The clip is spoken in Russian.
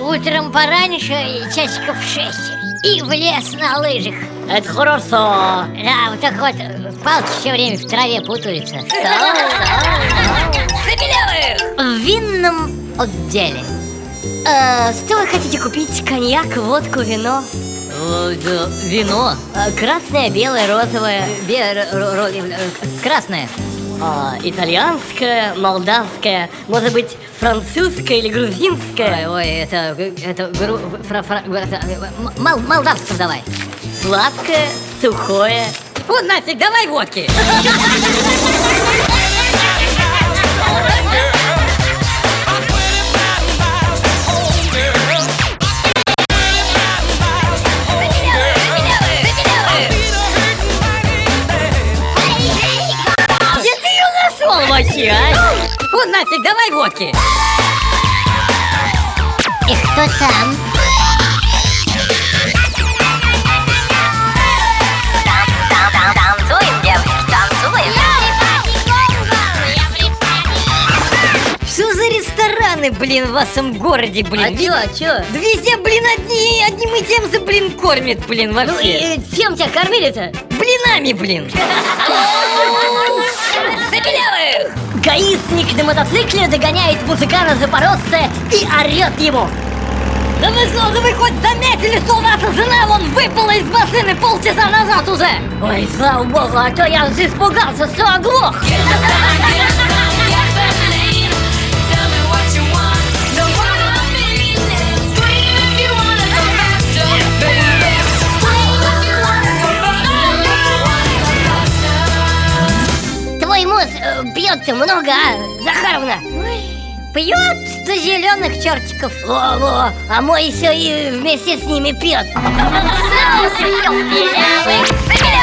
утром пораньше, часиков в шесть, и в лес на лыжах. Это хорошо. Да, вот так вот палки все время в траве путаются. В винном отделе. Э, что вы хотите купить? Коньяк, водку, вино? Э, Вино. Э, Красное, белое, розовое. Бе- ро- ро- Красное. А, итальянское, молдавское, может быть, французское или грузинское. Ой, ой, это, это, гру- фра- фра- это, э, мол- молдавское давай. Сладкое, сухое. Вот нафиг, давай водки. вообще, а? Нафиг, давай водки. И кто там? Танцуем, девочки, танцуем. Что за рестораны, блин, в вашем городе, блин? А чё, а чё? Да везде, блин, одни, одним и тем же, блин, кормят, блин, Ну вообще. и чем тебя кормили-то? Блинами, блин. Гаишник на мотоцикле догоняет музыканта запорожца и орет ему. Да вы что, да вы хоть заметили, что ваша жена вон выпала из машины полчаса назад уже? Ой, слава богу, а то я испугался, что оглох. вас э, пьет-то много, а, Захаровна? Пьет-то зеленых чертиков. Во-во, а мой еще и вместе с ними пьет. Соус пилявый, пилявый.